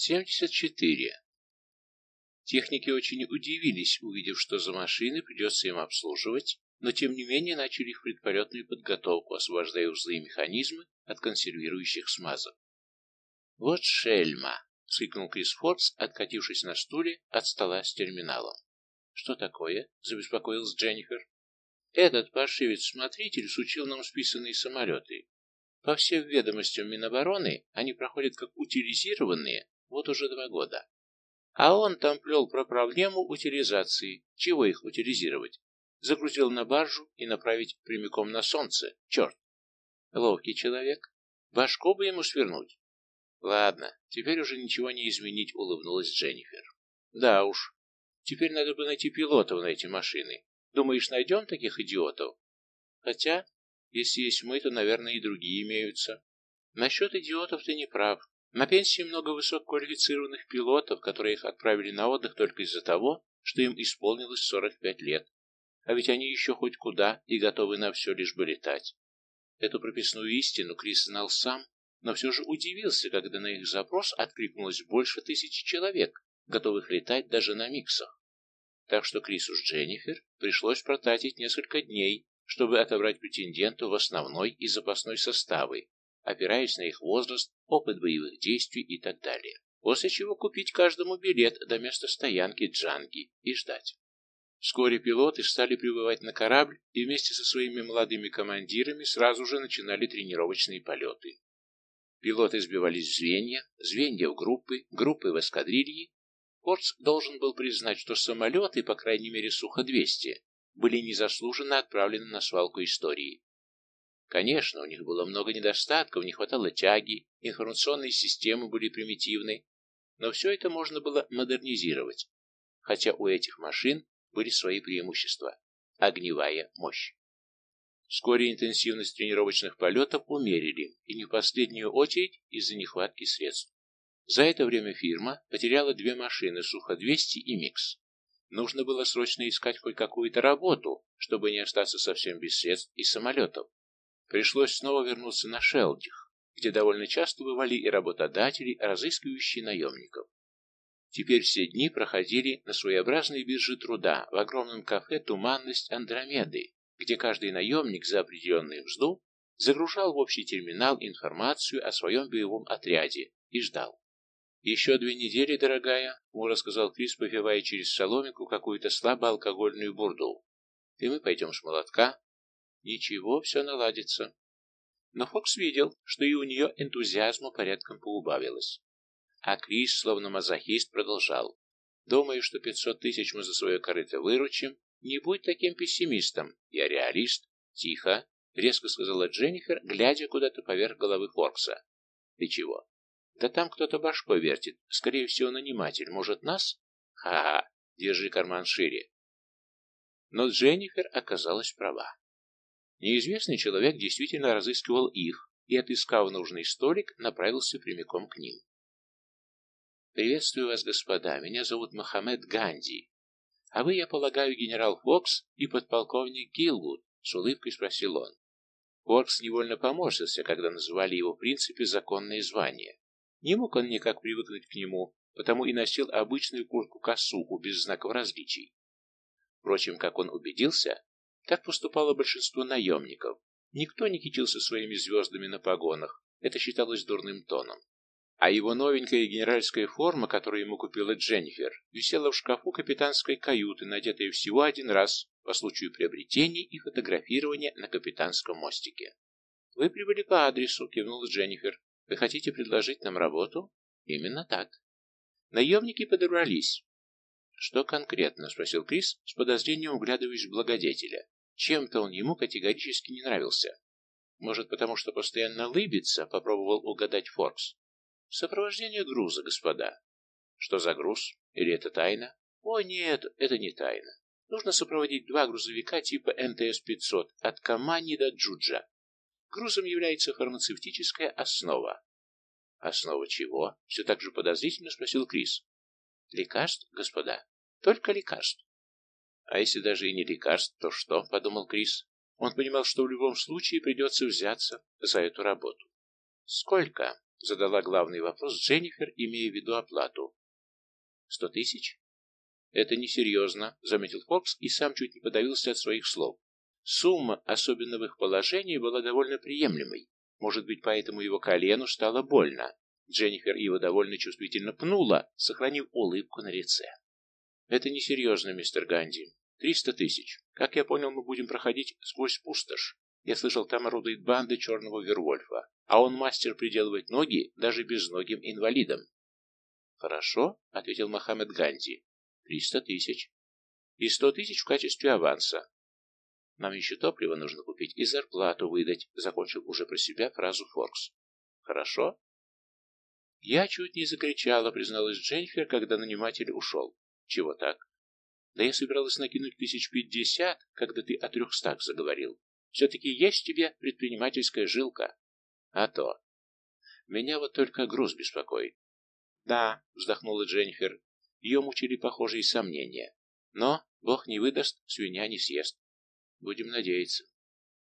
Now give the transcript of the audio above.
74. Техники очень удивились, увидев, что за машины придется им обслуживать, но тем не менее начали их предполетную подготовку, освобождая узлы и механизмы от консервирующих смазок. «Вот шельма!» — вскрикнул Крис Фордс, откатившись на стуле от стола с терминалом. «Что такое?» — забеспокоилась Дженнифер. «Этот паршивец-смотритель сучил нам списанные самолеты. По всем ведомостям Минобороны они проходят как утилизированные вот уже два года. А он там плел про проблему утилизации. Чего их утилизировать? Загрузил на баржу и направить прямиком на солнце. Черт! Ловкий человек. Башку бы ему свернуть. Ладно, теперь уже ничего не изменить, улыбнулась Дженнифер. Да уж. Теперь надо бы найти пилотов на эти машины. Думаешь, найдем таких идиотов? Хотя, если есть мы, то, наверное, и другие имеются. Насчет идиотов ты не прав. На пенсии много высококвалифицированных пилотов, которые их отправили на отдых только из-за того, что им исполнилось 45 лет. А ведь они еще хоть куда и готовы на все, лишь бы летать. Эту прописную истину Крис знал сам, но все же удивился, когда на их запрос откликнулось больше тысячи человек, готовых летать даже на миксах. Так что Крису с Дженнифер пришлось протратить несколько дней, чтобы отобрать претенденту в основной и запасной составы, опираясь на их возраст, опыт боевых действий и так далее. После чего купить каждому билет до места стоянки Джанги и ждать. Вскоре пилоты стали прибывать на корабль и вместе со своими молодыми командирами сразу же начинали тренировочные полеты. Пилоты сбивались в звенья, звенья в группы, группы в эскадрильи. Фордс должен был признать, что самолеты, по крайней мере Сухо-200, были незаслуженно отправлены на свалку истории. Конечно, у них было много недостатков, не хватало тяги, информационные системы были примитивны, но все это можно было модернизировать, хотя у этих машин были свои преимущества – огневая мощь. Вскоре интенсивность тренировочных полетов умерили, и не в последнюю очередь из-за нехватки средств. За это время фирма потеряла две машины Сухо-200 и Микс. Нужно было срочно искать хоть какую-то работу, чтобы не остаться совсем без средств и самолетов. Пришлось снова вернуться на Шелдих, где довольно часто бывали и работодатели, разыскивающие наемников. Теперь все дни проходили на своеобразной бирже труда в огромном кафе «Туманность Андромеды», где каждый наемник за определенную мзду загружал в общий терминал информацию о своем боевом отряде и ждал. «Еще две недели, дорогая», — ему рассказал Крис, попивая через соломинку какую-то слабоалкогольную бурду. «И мы пойдем с молотка, Ничего, все наладится. Но Фокс видел, что и у нее энтузиазма порядком поубавилось. А Крис, словно мазохист, продолжал. Думаю, что пятьсот тысяч мы за свое корыто выручим. Не будь таким пессимистом. Я реалист. Тихо, резко сказала Дженнифер, глядя куда-то поверх головы Форкса. Ты чего? Да там кто-то башкой вертит. Скорее всего, наниматель. Может, нас? Ха-ха, держи карман шире. Но Дженнифер оказалась права. Неизвестный человек действительно разыскивал их и, отыскав нужный столик, направился прямиком к ним. «Приветствую вас, господа. Меня зовут Мохаммед Ганди. А вы, я полагаю, генерал Фокс и подполковник Гилвуд?» — с улыбкой спросил он. Фокс невольно поморщился, когда называли его в принципе законное звание. Не мог он никак привыкнуть к нему, потому и носил обычную куртку-косуху без знаков различий. Впрочем, как он убедился, так поступало большинство наемников. Никто не кичился своими звездами на погонах, это считалось дурным тоном. А его новенькая генеральская форма, которую ему купила Дженнифер, висела в шкафу капитанской каюты, надетая всего один раз по случаю приобретения и фотографирования на капитанском мостике. «Вы прибыли по адресу», — кивнула Дженнифер. «Вы хотите предложить нам работу?» «Именно так». Наемники подобрались. «Что конкретно?» — спросил Крис, с подозрением углядываясь в благодетеля. Чем-то он ему категорически не нравился. Может, потому что постоянно лыбится, попробовал угадать Форкс. Сопровождение груза, господа. Что за груз? Или это тайна? О, нет, это не тайна. Нужно сопроводить два грузовика типа НТС-500 от Камани до Джуджа. Грузом является фармацевтическая основа. Основа чего? Все так же подозрительно спросил Крис. Лекарств, господа. Только лекарств. А если даже и не лекарств, то что? — подумал Крис. Он понимал, что в любом случае придется взяться за эту работу. Сколько? Задала главный вопрос Дженнифер, имея в виду оплату. Сто тысяч? Это несерьезно, заметил Фокс и сам чуть не подавился от своих слов. Сумма, особенно в их положении, была довольно приемлемой. Может быть, поэтому его колену стало больно. Дженнифер его довольно чувствительно пнула, сохранив улыбку на лице. «Это несерьезно, мистер Ганди. Триста тысяч. Как я понял, мы будем проходить сквозь пустошь. Я слышал, там орудует банда черного Вервольфа, а он мастер приделывать ноги даже безногим инвалидам». «Хорошо», — ответил Мохаммед Ганди. «Триста тысяч. И сто тысяч в качестве аванса. Нам еще топливо нужно купить и зарплату выдать», — закончил уже про себя фразу Форкс. «Хорошо?» Я чуть не закричала, призналась Дженнифер, когда наниматель ушел. Чего так? Да я собиралась накинуть тысяч пятьдесят, когда ты о трехстах заговорил. Все-таки есть тебе предпринимательская жилка. А то. Меня вот только груз беспокоит. Да, вздохнула Дженнифер. Ее мучили похожие сомнения. Но, бог не выдаст, свинья не съест. Будем надеяться.